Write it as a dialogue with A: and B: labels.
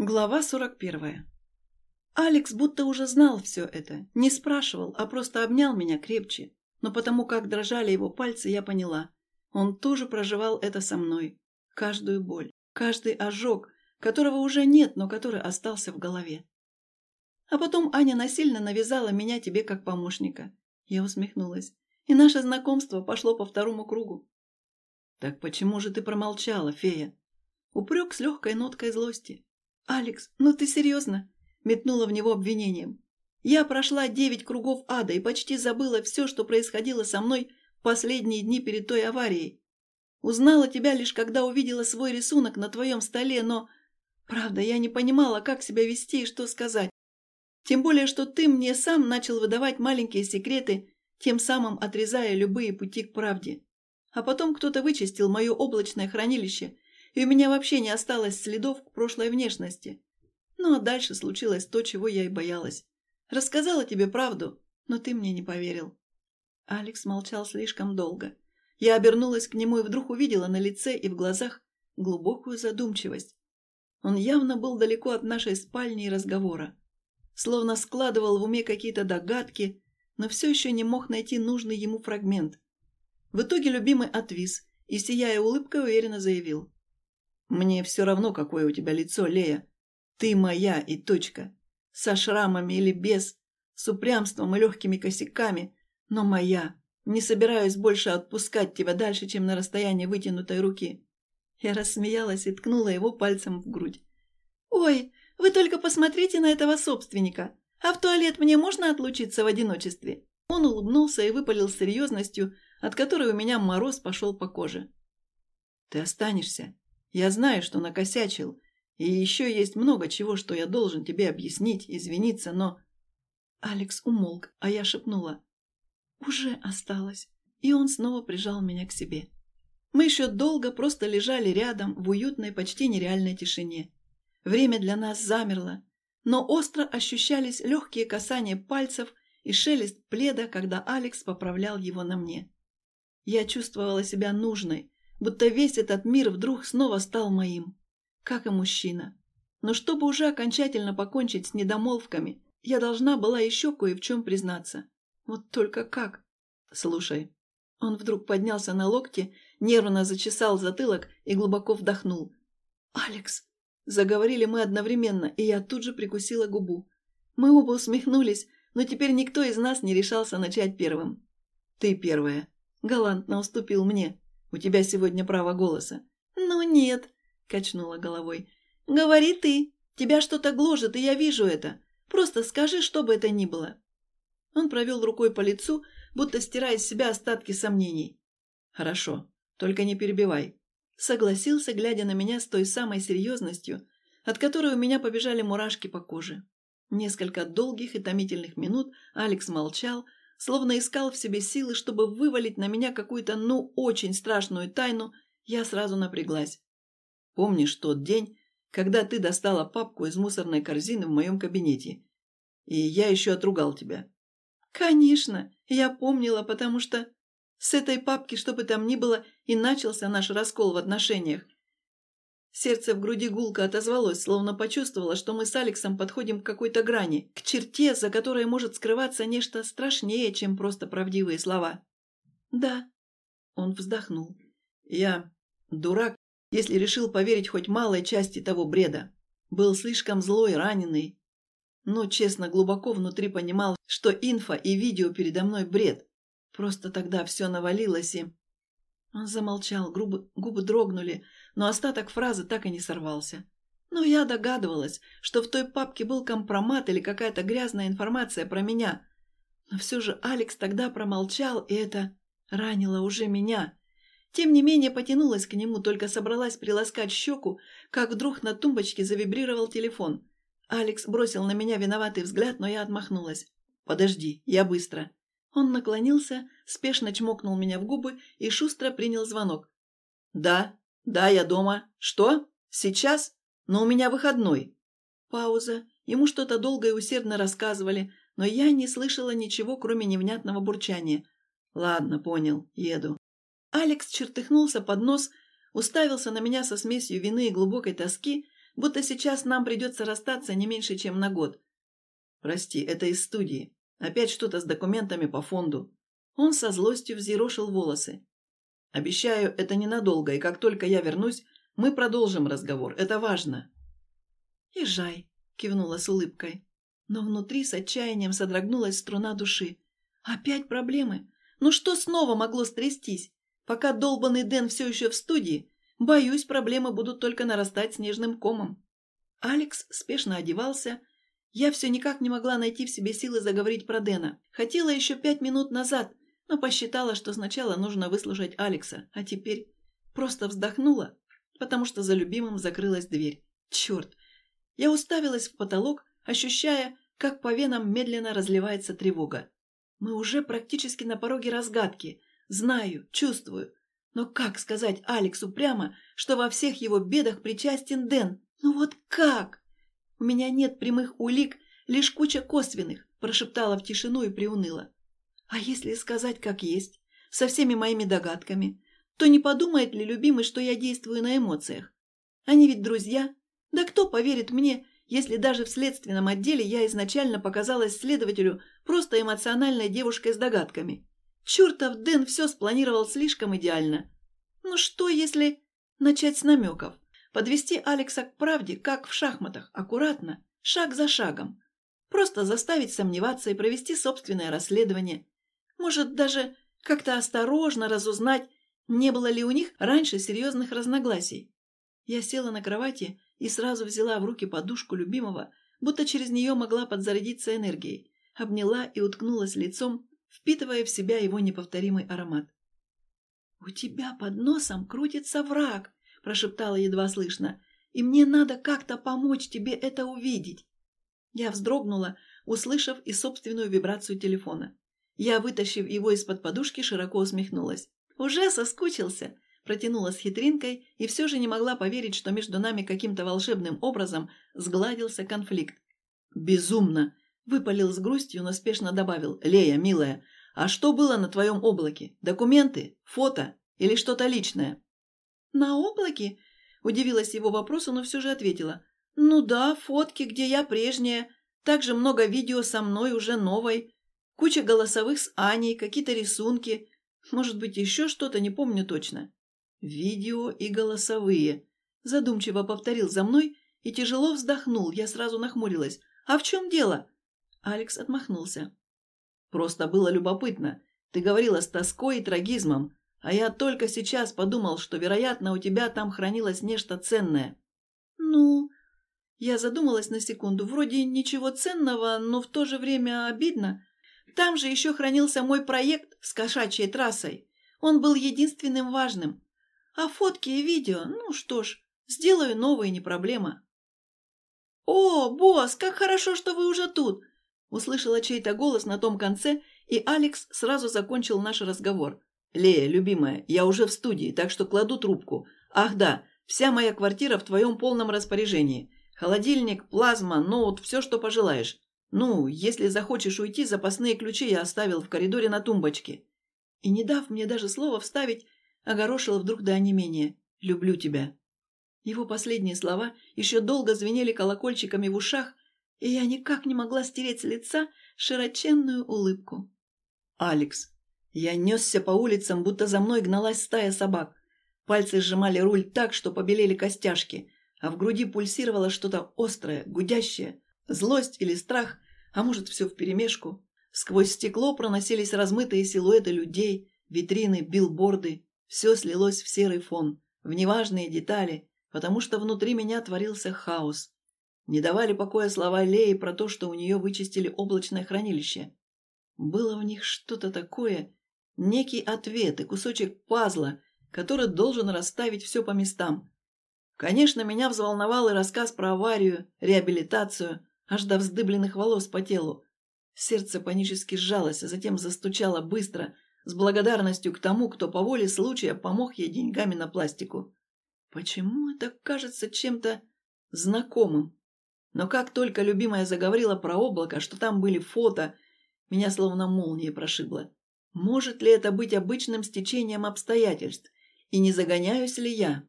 A: Глава 41. Алекс будто уже знал все это, не спрашивал, а просто обнял меня крепче. Но потому как дрожали его пальцы, я поняла. Он тоже проживал это со мной. Каждую боль, каждый ожог, которого уже нет, но который остался в голове. А потом Аня насильно навязала меня тебе как помощника. Я усмехнулась. И наше знакомство пошло по второму кругу. Так почему же ты промолчала, фея? Упрек с легкой ноткой злости. «Алекс, ну ты серьезно?» – метнула в него обвинением. «Я прошла девять кругов ада и почти забыла все, что происходило со мной в последние дни перед той аварией. Узнала тебя лишь когда увидела свой рисунок на твоем столе, но... Правда, я не понимала, как себя вести и что сказать. Тем более, что ты мне сам начал выдавать маленькие секреты, тем самым отрезая любые пути к правде. А потом кто-то вычистил мое облачное хранилище – и у меня вообще не осталось следов к прошлой внешности. Ну а дальше случилось то, чего я и боялась. Рассказала тебе правду, но ты мне не поверил. Алекс молчал слишком долго. Я обернулась к нему и вдруг увидела на лице и в глазах глубокую задумчивость. Он явно был далеко от нашей спальни и разговора. Словно складывал в уме какие-то догадки, но все еще не мог найти нужный ему фрагмент. В итоге любимый отвис и, сияя улыбкой, уверенно заявил. «Мне все равно, какое у тебя лицо, Лея. Ты моя и точка. Со шрамами или без, с упрямством и легкими косяками, но моя. Не собираюсь больше отпускать тебя дальше, чем на расстоянии вытянутой руки». Я рассмеялась и ткнула его пальцем в грудь. «Ой, вы только посмотрите на этого собственника. А в туалет мне можно отлучиться в одиночестве?» Он улыбнулся и выпалил серьезностью, от которой у меня мороз пошел по коже. «Ты останешься?» Я знаю, что накосячил, и еще есть много чего, что я должен тебе объяснить, извиниться, но...» Алекс умолк, а я шепнула. «Уже осталось». И он снова прижал меня к себе. Мы еще долго просто лежали рядом в уютной, почти нереальной тишине. Время для нас замерло, но остро ощущались легкие касания пальцев и шелест пледа, когда Алекс поправлял его на мне. Я чувствовала себя нужной, будто весь этот мир вдруг снова стал моим, как и мужчина. Но чтобы уже окончательно покончить с недомолвками, я должна была еще кое в чем признаться. Вот только как? Слушай. Он вдруг поднялся на локте, нервно зачесал затылок и глубоко вдохнул. «Алекс!» Заговорили мы одновременно, и я тут же прикусила губу. Мы оба усмехнулись, но теперь никто из нас не решался начать первым. «Ты первая», — галантно уступил мне. У тебя сегодня право голоса». «Ну нет», — качнула головой. «Говори ты. Тебя что-то гложет, и я вижу это. Просто скажи, что бы это ни было». Он провел рукой по лицу, будто стирая с себя остатки сомнений. «Хорошо, только не перебивай». Согласился, глядя на меня с той самой серьезностью, от которой у меня побежали мурашки по коже. Несколько долгих и томительных минут Алекс молчал, словно искал в себе силы, чтобы вывалить на меня какую-то, ну, очень страшную тайну, я сразу напряглась. Помнишь тот день, когда ты достала папку из мусорной корзины в моем кабинете? И я еще отругал тебя. Конечно, я помнила, потому что с этой папки, что бы там ни было, и начался наш раскол в отношениях. Сердце в груди гулко отозвалось, словно почувствовало, что мы с Алексом подходим к какой-то грани, к черте, за которой может скрываться нечто страшнее, чем просто правдивые слова. «Да», — он вздохнул. «Я дурак, если решил поверить хоть малой части того бреда. Был слишком злой, раненый. Но, честно, глубоко внутри понимал, что инфа и видео передо мной бред. Просто тогда все навалилось и...» Он замолчал, губы, губы дрогнули, но остаток фразы так и не сорвался. Но я догадывалась, что в той папке был компромат или какая-то грязная информация про меня. Но все же Алекс тогда промолчал, и это ранило уже меня. Тем не менее потянулась к нему, только собралась приласкать щеку, как вдруг на тумбочке завибрировал телефон. Алекс бросил на меня виноватый взгляд, но я отмахнулась. «Подожди, я быстро». Он наклонился, спешно чмокнул меня в губы и шустро принял звонок. «Да, да, я дома. Что? Сейчас? Но у меня выходной». Пауза. Ему что-то долго и усердно рассказывали, но я не слышала ничего, кроме невнятного бурчания. «Ладно, понял. Еду». Алекс чертыхнулся под нос, уставился на меня со смесью вины и глубокой тоски, будто сейчас нам придется расстаться не меньше, чем на год. Прости, это из студии. Опять что-то с документами по фонду. Он со злостью взъерошил волосы. Обещаю, это ненадолго, и как только я вернусь, мы продолжим разговор. Это важно. Езжай, кивнула с улыбкой. Но внутри с отчаянием содрогнулась струна души. Опять проблемы? Ну что снова могло стрястись? Пока долбанный Дэн все еще в студии, боюсь, проблемы будут только нарастать снежным комом. Алекс спешно одевался. Я все никак не могла найти в себе силы заговорить про Дэна. Хотела еще пять минут назад, но посчитала, что сначала нужно выслушать Алекса, а теперь просто вздохнула, потому что за любимым закрылась дверь. Черт! Я уставилась в потолок, ощущая, как по венам медленно разливается тревога. Мы уже практически на пороге разгадки. Знаю, чувствую. Но как сказать Алексу прямо, что во всех его бедах причастен Дэн? Ну вот как? У меня нет прямых улик, лишь куча косвенных, прошептала в тишину и приуныла. А если сказать как есть, со всеми моими догадками, то не подумает ли любимый, что я действую на эмоциях? Они ведь друзья. Да кто поверит мне, если даже в следственном отделе я изначально показалась следователю просто эмоциональной девушкой с догадками. Чертов Дэн все спланировал слишком идеально. Ну что, если начать с намеков? Подвести Алекса к правде, как в шахматах, аккуратно, шаг за шагом. Просто заставить сомневаться и провести собственное расследование. Может, даже как-то осторожно разузнать, не было ли у них раньше серьезных разногласий. Я села на кровати и сразу взяла в руки подушку любимого, будто через нее могла подзарядиться энергией, обняла и уткнулась лицом, впитывая в себя его неповторимый аромат. «У тебя под носом крутится враг», – прошептала едва слышно, – «и мне надо как-то помочь тебе это увидеть». Я вздрогнула, услышав и собственную вибрацию телефона. Я, вытащив его из-под подушки, широко усмехнулась. «Уже соскучился?» Протянула с хитринкой и все же не могла поверить, что между нами каким-то волшебным образом сгладился конфликт. «Безумно!» – выпалил с грустью, но спешно добавил. «Лея, милая, а что было на твоем облаке? Документы? Фото? Или что-то личное?» «На облаке?» – удивилась его вопросу, но все же ответила. «Ну да, фотки, где я прежняя. Также много видео со мной, уже новой. Куча голосовых с Аней, какие-то рисунки. Может быть, еще что-то, не помню точно. «Видео и голосовые», – задумчиво повторил за мной и тяжело вздохнул. Я сразу нахмурилась. «А в чем дело?» Алекс отмахнулся. «Просто было любопытно. Ты говорила с тоской и трагизмом, а я только сейчас подумал, что, вероятно, у тебя там хранилось нечто ценное». «Ну...» Я задумалась на секунду. Вроде ничего ценного, но в то же время обидно. Там же еще хранился мой проект с кошачьей трассой. Он был единственным важным. А фотки и видео, ну что ж, сделаю новые, не проблема. «О, босс, как хорошо, что вы уже тут!» Услышала чей-то голос на том конце, и Алекс сразу закончил наш разговор. «Лея, любимая, я уже в студии, так что кладу трубку. Ах да, вся моя квартира в твоем полном распоряжении. Холодильник, плазма, ноут, все, что пожелаешь. Ну, если захочешь уйти, запасные ключи я оставил в коридоре на тумбочке». И не дав мне даже слова вставить, огорошила вдруг до онемения. «Люблю тебя». Его последние слова еще долго звенели колокольчиками в ушах, и я никак не могла стереть с лица широченную улыбку. «Алекс». Я несся по улицам, будто за мной гналась стая собак. Пальцы сжимали руль так, что побелели костяшки, а в груди пульсировало что-то острое, гудящее. Злость или страх, а может, все вперемешку. Сквозь стекло проносились размытые силуэты людей, витрины, билборды. Все слилось в серый фон, в неважные детали, потому что внутри меня творился хаос. Не давали покоя слова Леи про то, что у нее вычистили облачное хранилище. Было в них что-то такое, некий ответ и кусочек пазла, который должен расставить все по местам. Конечно, меня взволновал и рассказ про аварию, реабилитацию, аж до вздыбленных волос по телу. Сердце панически сжалось, а затем застучало быстро – с благодарностью к тому, кто по воле случая помог ей деньгами на пластику. Почему это кажется чем-то знакомым? Но как только любимая заговорила про облако, что там были фото, меня словно молнией прошибло. Может ли это быть обычным стечением обстоятельств? И не загоняюсь ли я?